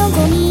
どこに